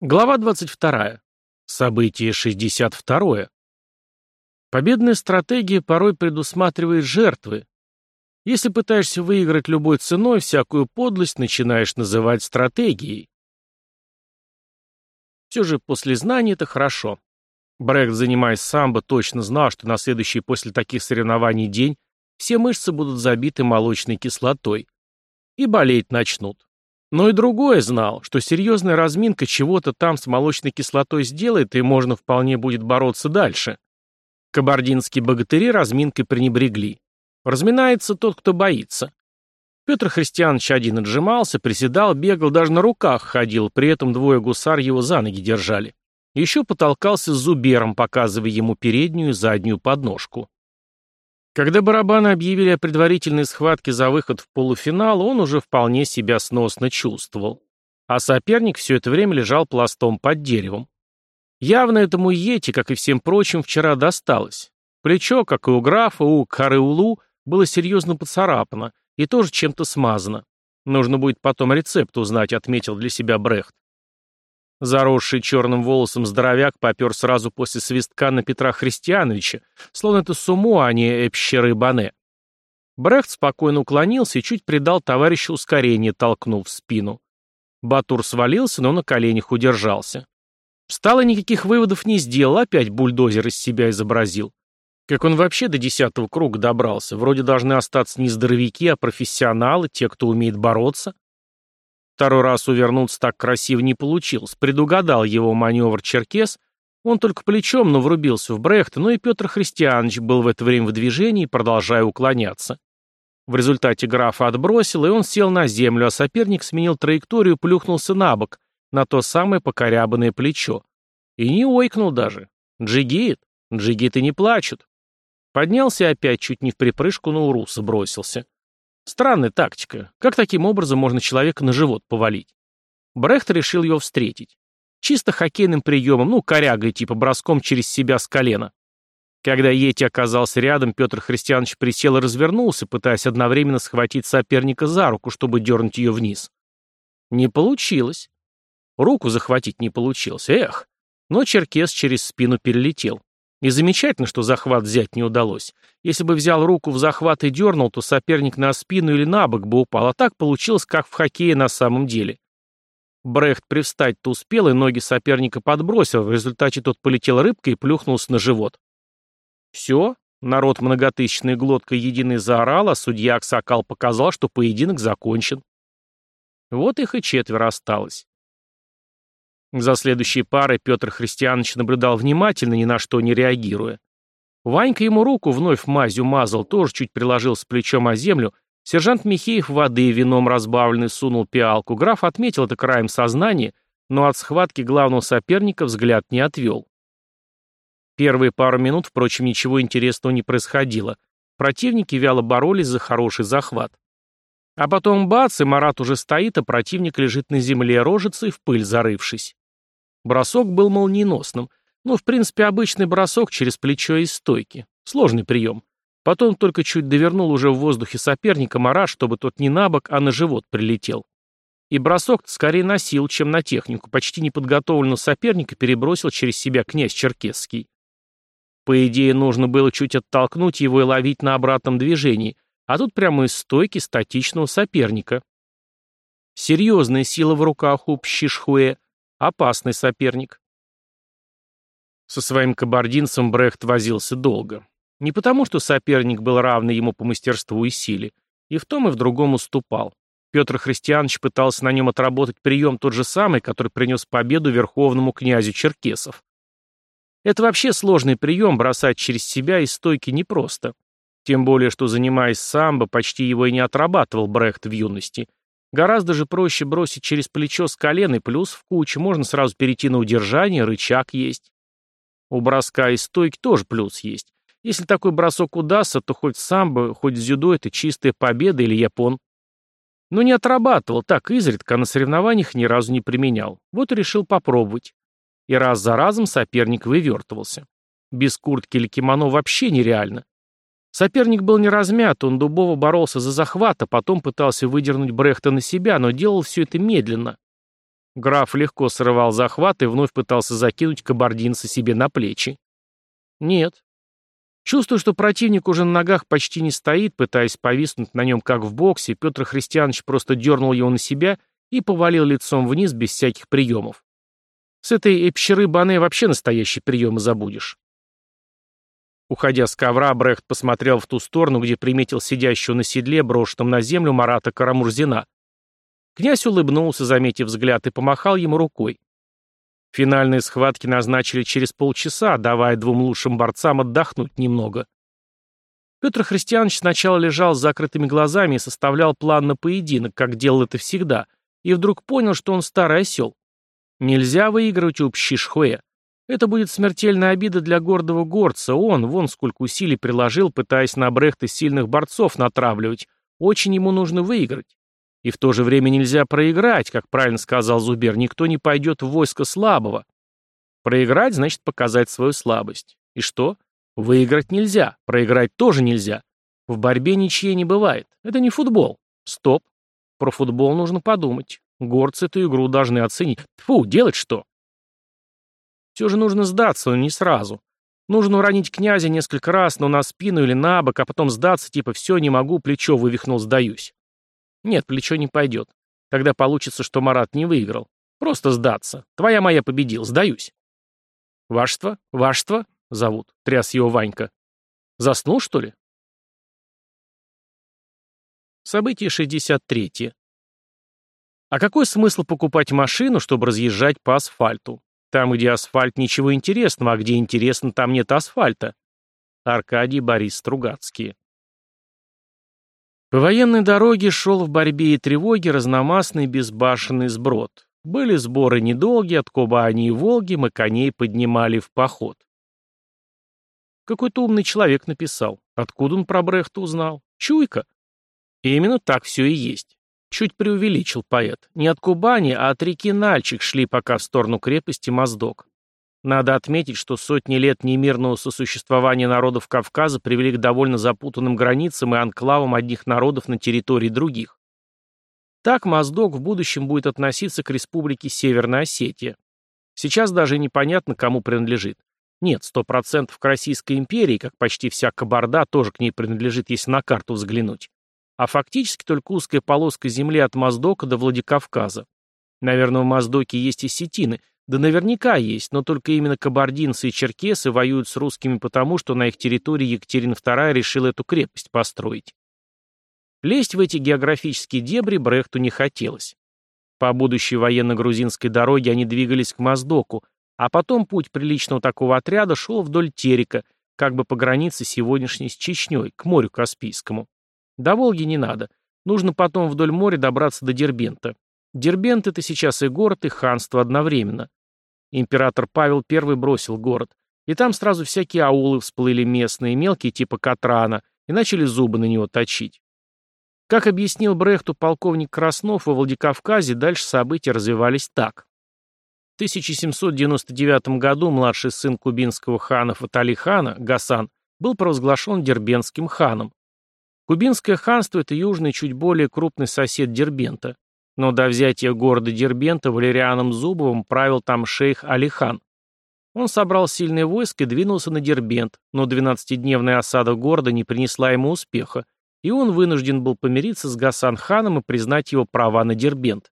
Глава 22. Событие 62. Победная стратегия порой предусматривает жертвы. Если пытаешься выиграть любой ценой, всякую подлость начинаешь называть стратегией. Все же после знаний это хорошо. Брехт, занимаясь самбо, точно знал, что на следующий после таких соревнований день все мышцы будут забиты молочной кислотой. И болеть начнут. Но и другое знал, что серьезная разминка чего-то там с молочной кислотой сделает, и можно вполне будет бороться дальше. Кабардинские богатыри разминкой пренебрегли. Разминается тот, кто боится. Петр Христианович один отжимался, приседал, бегал, даже на руках ходил, при этом двое гусар его за ноги держали. Еще потолкался с зубером, показывая ему переднюю и заднюю подножку. Когда барабаны объявили о предварительной схватке за выход в полуфинал, он уже вполне себя сносно чувствовал. А соперник все это время лежал пластом под деревом. Явно этому Йети, как и всем прочим, вчера досталось. Плечо, как и у графа, у Кареулу, было серьезно поцарапано и тоже чем-то смазано. Нужно будет потом рецепт узнать, отметил для себя Брехт. Заросший черным волосом здоровяк попер сразу после свистка на Петра Христиановича, словно это Суму, а не Эпщеры Бане. Брехт спокойно уклонился и чуть придал товарищу ускорение, толкнув в спину. Батур свалился, но на коленях удержался. Встал и никаких выводов не сделал, опять бульдозер из себя изобразил. Как он вообще до десятого круга добрался? Вроде должны остаться не здоровяки, а профессионалы, те, кто умеет бороться. Второй раз увернуться так красиво не получилось. Предугадал его маневр Черкес. Он только плечом, но врубился в Брехта, но и Петр Христианович был в это время в движении, продолжая уклоняться. В результате графа отбросил, и он сел на землю, а соперник сменил траекторию плюхнулся на бок, на то самое покорябанное плечо. И не ойкнул даже. Джигит. Джигиты не плачут. Поднялся опять чуть не в припрыжку на Уруса бросился. Странная тактика. Как таким образом можно человека на живот повалить? Брехт решил его встретить. Чисто хоккейным приемом, ну, корягой, типа броском через себя с колена. Когда Йети оказался рядом, Петр Христианович присел и развернулся, пытаясь одновременно схватить соперника за руку, чтобы дернуть ее вниз. Не получилось. Руку захватить не получилось, эх. Но Черкес через спину перелетел. И замечательно, что захват взять не удалось. Если бы взял руку в захват и дернул, то соперник на спину или на бок бы упал, а так получилось, как в хоккее на самом деле. Брехт привстать-то успел, и ноги соперника подбросил, в результате тот полетел рыбкой и плюхнулся на живот. Все, народ многотысячной глоткой единый заорал, а судья Аксакал показал, что поединок закончен. Вот их и четверо осталось. За следующей парой Петр Христианович наблюдал внимательно, ни на что не реагируя. Ванька ему руку вновь мазью мазал, тоже чуть приложил с плечом о землю. Сержант Михеев воды вином разбавленный сунул пиалку. Граф отметил это краем сознания, но от схватки главного соперника взгляд не отвел. Первые пару минут, впрочем, ничего интересного не происходило. Противники вяло боролись за хороший захват. А потом бац, и Марат уже стоит, а противник лежит на земле рожицей, в пыль зарывшись. Бросок был молниеносным. Ну, в принципе, обычный бросок через плечо из стойки. Сложный прием. Потом только чуть довернул уже в воздухе соперника Марат, чтобы тот не на бок, а на живот прилетел. И бросок скорее на силу, чем на технику. Почти неподготовленного соперника перебросил через себя князь Черкесский. По идее, нужно было чуть оттолкнуть его и ловить на обратном движении, а тут прямо из стойки статичного соперника. Серьезная сила в руках у Пщишхуэ, Опасный соперник. Со своим кабардинцем Брехт возился долго. Не потому, что соперник был равный ему по мастерству и силе. И в том, и в другом уступал. Петр Христианович пытался на нем отработать прием тот же самый, который принес победу верховному князю Черкесов. Это вообще сложный прием бросать через себя из стойки непросто. Тем более, что, занимаясь самбо, почти его и не отрабатывал Брехт в юности. Гораздо же проще бросить через плечо с колен и плюс в кучу, можно сразу перейти на удержание, рычаг есть. У броска и стойки тоже плюс есть. Если такой бросок удастся, то хоть самбо, хоть дзюдо это чистая победа или япон. Но не отрабатывал, так изредка, на соревнованиях ни разу не применял. Вот и решил попробовать. И раз за разом соперник вывертывался. Без куртки или кимоно вообще нереально. Соперник был не размят, он дубово боролся за захват, а потом пытался выдернуть Брехта на себя, но делал все это медленно. Граф легко срывал захват и вновь пытался закинуть кабардинца себе на плечи. Нет. Чувствуя, что противник уже на ногах почти не стоит, пытаясь повиснуть на нем как в боксе, Петр Христианович просто дернул его на себя и повалил лицом вниз без всяких приемов. С этой эпщеры Бане вообще настоящие приемы забудешь. Уходя с ковра, Брехт посмотрел в ту сторону, где приметил сидящего на седле, брошенном на землю Марата Карамурзина. Князь улыбнулся, заметив взгляд, и помахал ему рукой. Финальные схватки назначили через полчаса, давая двум лучшим борцам отдохнуть немного. Петр Христианович сначала лежал с закрытыми глазами и составлял план на поединок, как делал это всегда, и вдруг понял, что он старый осел. Нельзя выигрывать у Пщишхуэ. Это будет смертельная обида для гордого горца. Он, вон сколько усилий приложил, пытаясь на Брехта сильных борцов натравливать. Очень ему нужно выиграть. И в то же время нельзя проиграть, как правильно сказал Зубер, никто не пойдет в войско слабого. Проиграть значит показать свою слабость. И что? Выиграть нельзя, проиграть тоже нельзя. В борьбе ничьей не бывает. Это не футбол. Стоп. Про футбол нужно подумать. Горцы эту игру должны оценить. Фу, делать что? Все же нужно сдаться, но не сразу. Нужно уронить князя несколько раз, но на спину или на бок, а потом сдаться, типа «все, не могу, плечо вывихнул, сдаюсь». Нет, плечо не пойдет. Тогда получится, что Марат не выиграл. Просто сдаться. Твоя моя победил, сдаюсь. Вашество? Вашество? Зовут. Тряс его Ванька. Заснул, что ли? Событие 63. А какой смысл покупать машину, чтобы разъезжать по асфальту? Там, где асфальт, ничего интересного, а где интересно, там нет асфальта. Аркадий Борис Стругацкий. По военной дороге шел в борьбе и тревоге разномастный безбашенный сброд. Были сборы недолгие, от Кубани и Волги мы коней поднимали в поход. Какой-то умный человек написал. Откуда он про Брехта узнал? Чуйка. И именно так все и есть. Чуть преувеличил поэт. Не от Кубани, а от реки Нальчик шли пока в сторону крепости Моздок. Надо отметить, что сотни лет немирного сосуществования народов Кавказа привели к довольно запутанным границам и анклавам одних народов на территории других. Так Моздок в будущем будет относиться к республике Северная Осетия. Сейчас даже непонятно, кому принадлежит. Нет, сто процентов к Российской империи, как почти вся Кабарда, тоже к ней принадлежит, если на карту взглянуть а фактически только узкая полоска земли от Моздока до Владикавказа. Наверное, в Моздоке есть и сетины, да наверняка есть, но только именно кабардинцы и черкесы воюют с русскими потому, что на их территории Екатерина II решила эту крепость построить. Лезть в эти географические дебри Брехту не хотелось. По будущей военно-грузинской дороге они двигались к Моздоку, а потом путь приличного такого отряда шел вдоль Терека, как бы по границе сегодняшней с Чечней, к морю Каспийскому. До Волги не надо. Нужно потом вдоль моря добраться до Дербента. Дербент — это сейчас и город, и ханство одновременно. Император Павел I бросил город. И там сразу всякие аулы всплыли местные, мелкие типа Катрана, и начали зубы на него точить. Как объяснил Брехту полковник Краснов, во Владикавказе дальше события развивались так. В 1799 году младший сын кубинского хана Фатали хана, Гасан, был провозглашен дербентским ханом. Кубинское ханство – это южный, чуть более крупный сосед Дербента. Но до взятия города Дербента Валерианом Зубовым правил там шейх Алихан. Он собрал сильное войско и двинулся на Дербент, но 12-дневная осада города не принесла ему успеха, и он вынужден был помириться с Гасан-ханом и признать его права на Дербент.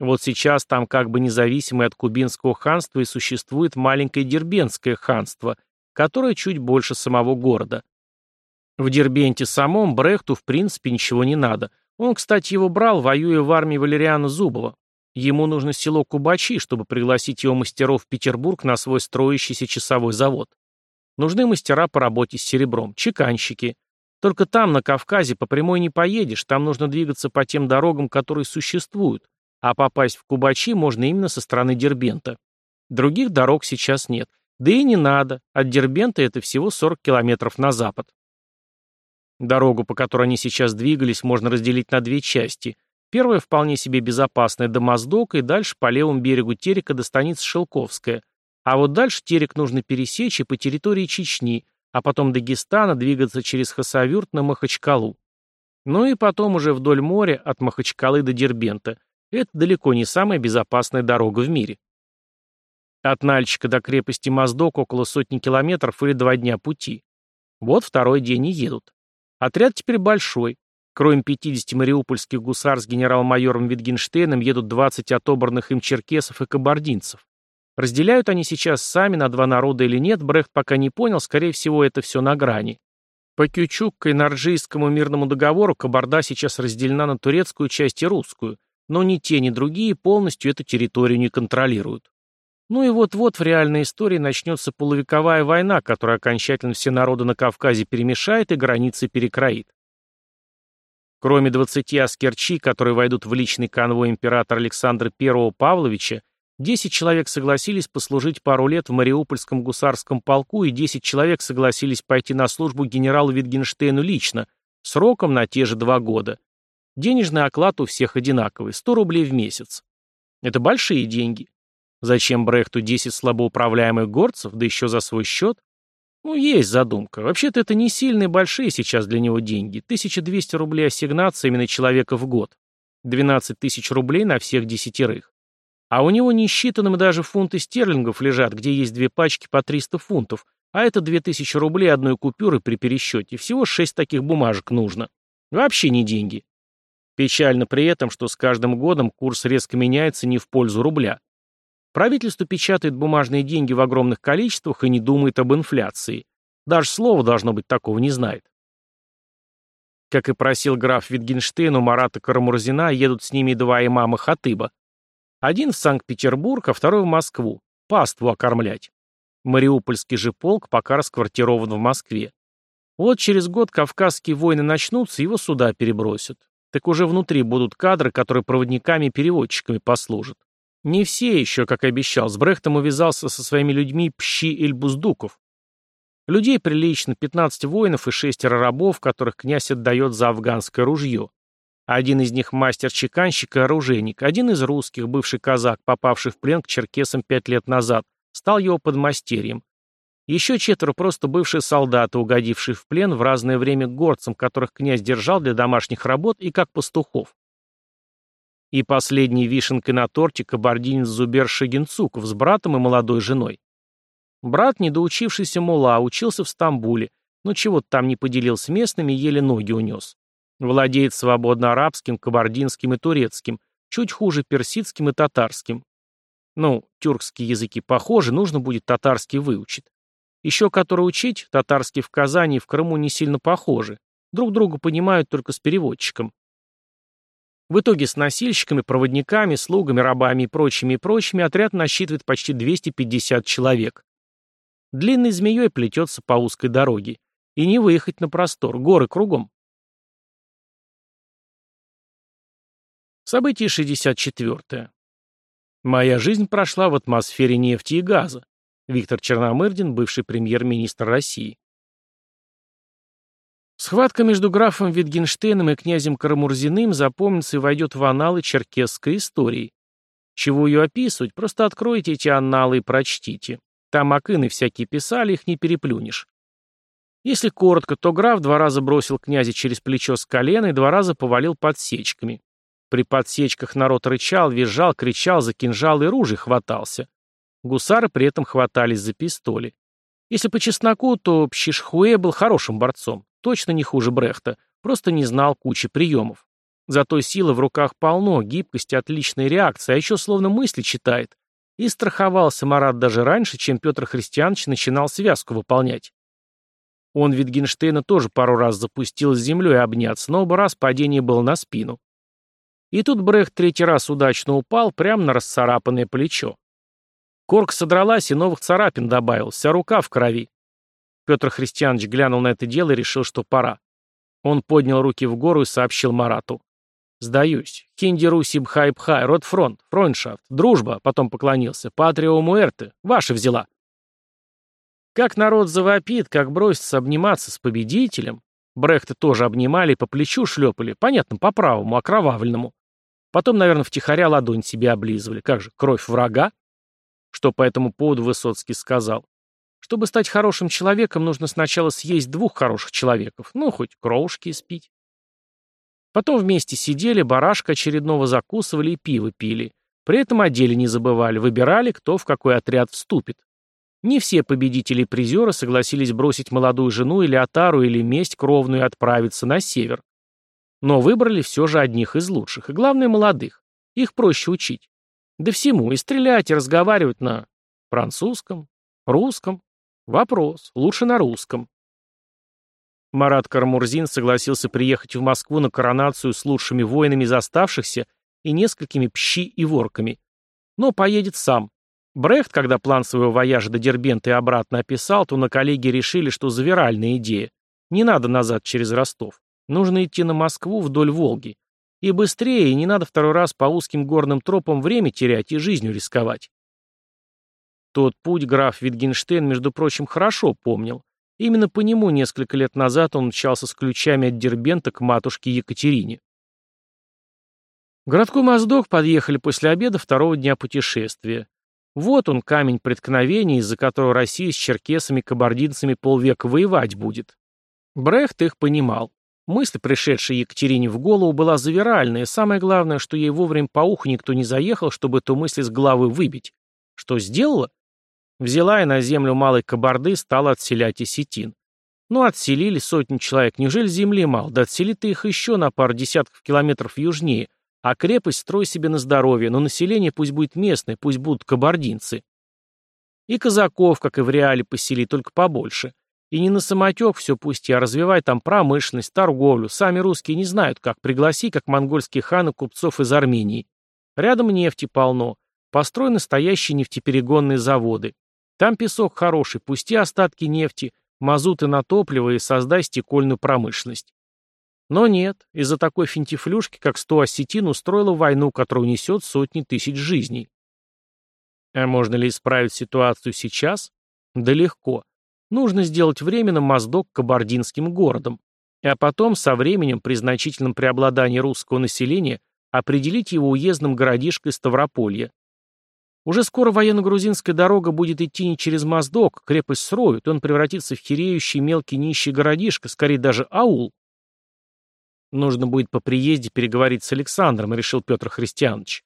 Вот сейчас там как бы независимое от кубинского ханства и существует маленькое Дербентское ханство, которое чуть больше самого города. В Дербенте самом Брехту в принципе ничего не надо. Он, кстати, его брал, воюя в армии Валериана Зубова. Ему нужно село Кубачи, чтобы пригласить его мастеров в Петербург на свой строящийся часовой завод. Нужны мастера по работе с серебром, чеканщики. Только там, на Кавказе, по прямой не поедешь, там нужно двигаться по тем дорогам, которые существуют, а попасть в Кубачи можно именно со стороны Дербента. Других дорог сейчас нет. Да и не надо, от Дербента это всего 40 километров на запад. Дорогу, по которой они сейчас двигались, можно разделить на две части. Первая вполне себе безопасная до Моздока и дальше по левому берегу Терека до станицы Шелковская. А вот дальше Терек нужно пересечь и по территории Чечни, а потом Дагестана двигаться через Хасавюрт на Махачкалу. Ну и потом уже вдоль моря от Махачкалы до Дербента. Это далеко не самая безопасная дорога в мире. От Нальчика до крепости Моздок около сотни километров или два дня пути. Вот второй день и едут. Отряд теперь большой. Кроме 50 мариупольских гусар с генерал-майором Витгенштейном едут 20 отобранных им черкесов и кабардинцев. Разделяют они сейчас сами на два народа или нет, Брехт пока не понял, скорее всего, это все на грани. По Кючук и Нарджийскому мирному договору Кабарда сейчас разделена на турецкую часть и русскую, но ни те, ни другие полностью эту территорию не контролируют. Ну и вот-вот в реальной истории начнется полувековая война, которая окончательно все народы на Кавказе перемешает и границы перекроит. Кроме 20 аскерчи, которые войдут в личный конвой императора Александра I Павловича, 10 человек согласились послужить пару лет в Мариупольском гусарском полку, и 10 человек согласились пойти на службу генералу Витгенштейну лично, сроком на те же два года. Денежный оклад у всех одинаковый – 100 рублей в месяц. Это большие деньги. Зачем Брехту 10 слабоуправляемых горцев, да еще за свой счет? Ну, есть задумка. Вообще-то это не сильные большие сейчас для него деньги. 1200 рублей ассигнациями на человека в год. 12 тысяч рублей на всех десятерых. А у него несчитанным даже фунты стерлингов лежат, где есть две пачки по 300 фунтов, а это 2000 рублей одной купюры при пересчете. Всего 6 таких бумажек нужно. Вообще не деньги. Печально при этом, что с каждым годом курс резко меняется не в пользу рубля. Правительство печатает бумажные деньги в огромных количествах и не думает об инфляции. Даже слова должно быть такого не знает. Как и просил граф Витгенштейн, у Марата Карамурзина едут с ними два имама Хатыба. Один в Санкт-Петербург, а второй в Москву. Паству окормлять. Мариупольский же полк пока расквартирован в Москве. Вот через год кавказские войны начнутся, его сюда перебросят. Так уже внутри будут кадры, которые проводниками переводчиками послужат. Не все еще, как обещал, с Брехтом увязался со своими людьми Пщи Эльбуздуков. Людей прилично, 15 воинов и шестеро рабов, которых князь отдает за афганское ружье. Один из них мастер-чеканщик и оружейник, один из русских, бывший казак, попавший в плен к черкесам пять лет назад, стал его подмастерьем. Еще четверо просто бывшие солдаты, угодившие в плен в разное время горцам, которых князь держал для домашних работ и как пастухов. И последней вишенкой на торте кабардинец Зубер Шагинцуков с братом и молодой женой. Брат, недоучившийся мула, учился в Стамбуле, но чего-то там не поделил с местными, еле ноги унес. Владеет свободно арабским, кабардинским и турецким, чуть хуже персидским и татарским. Ну, тюркские языки похожи, нужно будет татарский выучить. Еще который учить, татарский в Казани и в Крыму не сильно похожи. Друг друга понимают только с переводчиком. В итоге с носильщиками, проводниками, слугами, рабами и прочими и прочими отряд насчитывает почти 250 человек. Длинной змеей плетется по узкой дороге. И не выехать на простор, горы кругом. Событие 64. Моя жизнь прошла в атмосфере нефти и газа. Виктор Черномырдин, бывший премьер-министр России. Схватка между графом Витгенштейном и князем Карамурзиным запомнится и войдет в анналы черкесской истории. Чего ее описывать, просто откройте эти анналы и прочтите. Там акины всякие писали, их не переплюнешь. Если коротко, то граф два раза бросил князя через плечо с колена и два раза повалил подсечками. При подсечках народ рычал, визжал, кричал, за кинжал и ружей хватался. Гусары при этом хватались за пистоли. Если по чесноку, то Пщишхуэ был хорошим борцом, точно не хуже Брехта, просто не знал кучи приемов. Зато силы в руках полно, гибкость, отличная реакция, а еще словно мысли читает. И страховался Марат даже раньше, чем Петр Христианович начинал связку выполнять. Он Витгенштейна тоже пару раз запустил с землей обняться, но оба раз падение было на спину. И тут Брехт третий раз удачно упал прямо на расцарапанное плечо. Корка содралась, и новых царапин добавил, вся рука в крови. Петр Христианович глянул на это дело и решил, что пора. Он поднял руки в гору и сообщил Марату. «Сдаюсь. Хинди Руси Бхай Бхай, Ротфронт, Фройншафт, Дружба», потом поклонился. «Патрио Муэрте, ваша взяла». Как народ завопит, как бросится обниматься с победителем. Брехта тоже обнимали, по плечу шлепали, понятно, по правому, окровавленному. Потом, наверное, втихаря ладонь себе облизывали. Как же, кровь врага? Что по этому поводу Высоцкий сказал? Чтобы стать хорошим человеком, нужно сначала съесть двух хороших человеков, ну, хоть кровушки испить. Потом вместе сидели, барашка очередного закусывали и пиво пили. При этом о деле не забывали, выбирали, кто в какой отряд вступит. Не все победители и призеры согласились бросить молодую жену или отару или месть кровную и отправиться на север. Но выбрали все же одних из лучших, и главное молодых. Их проще учить. Да всему, и стрелять, и разговаривать на французском, русском. Вопрос, лучше на русском. Марат Кармурзин согласился приехать в Москву на коронацию с лучшими воинами из оставшихся и несколькими пщи и ворками. Но поедет сам. Брехт, когда план своего вояжа до Дербента и обратно описал, то на коллеги решили, что завиральная идея. Не надо назад через Ростов. Нужно идти на Москву вдоль Волги. И быстрее, и не надо второй раз по узким горным тропам время терять и жизнью рисковать. Тот путь граф Витгенштейн, между прочим, хорошо помнил. Именно по нему несколько лет назад он мчался с ключами от Дербента к матушке Екатерине. В городку Моздок подъехали после обеда второго дня путешествия. Вот он, камень преткновения, из-за которого Россия с черкесами-кабардинцами полвека воевать будет. Брехт их понимал. Мысль, пришедшая Екатерине в голову, была завиральная, самое главное, что ей вовремя по уху никто не заехал, чтобы эту мысль с головы выбить. Что сделала? Взяла и на землю Малой Кабарды стала отселять осетин. Ну, отселили сотни человек, неужели земли мало? Да отсели ты их еще на пару десятков километров южнее, а крепость строй себе на здоровье, но население пусть будет местное, пусть будут кабардинцы. И казаков, как и в реале, посели, только побольше. И не на самотек все пусти, а развивай там промышленность, торговлю. Сами русские не знают, как пригласи, как монгольские ханы купцов из Армении. Рядом нефти полно. Построй настоящие нефтеперегонные заводы. Там песок хороший, пусти остатки нефти, мазуты на топливо и создай стекольную промышленность. Но нет, из-за такой финтифлюшки, как сто осетин, устроила войну, которая унесет сотни тысяч жизней. А можно ли исправить ситуацию сейчас? Да легко. Нужно сделать временно Моздок кабардинским городом, а потом со временем при значительном преобладании русского населения определить его уездным городишкой Ставрополья. Уже скоро военно-грузинская дорога будет идти не через Моздок, крепость сроют, он превратится в хиреющий мелкий нищий городишко, скорее даже аул. Нужно будет по приезде переговорить с Александром, решил Петр Христианович.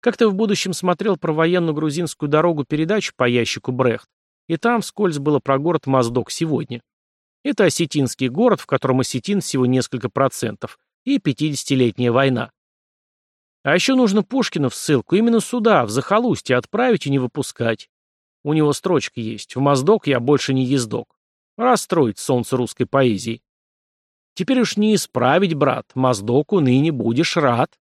Как-то в будущем смотрел про военную грузинскую дорогу передачу по ящику Брехт, и там вскользь было про город Моздок сегодня. Это осетинский город, в котором осетин всего несколько процентов, и 50-летняя война. А еще нужно Пушкина в ссылку именно сюда, в захолустье, отправить и не выпускать. У него строчка есть. В Моздок я больше не ездок. Расстроить солнце русской поэзии. Теперь уж не исправить, брат. Моздоку ныне будешь рад.